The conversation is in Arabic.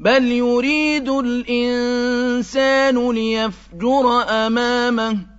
بل يريد الإنسان ليفجر أمامه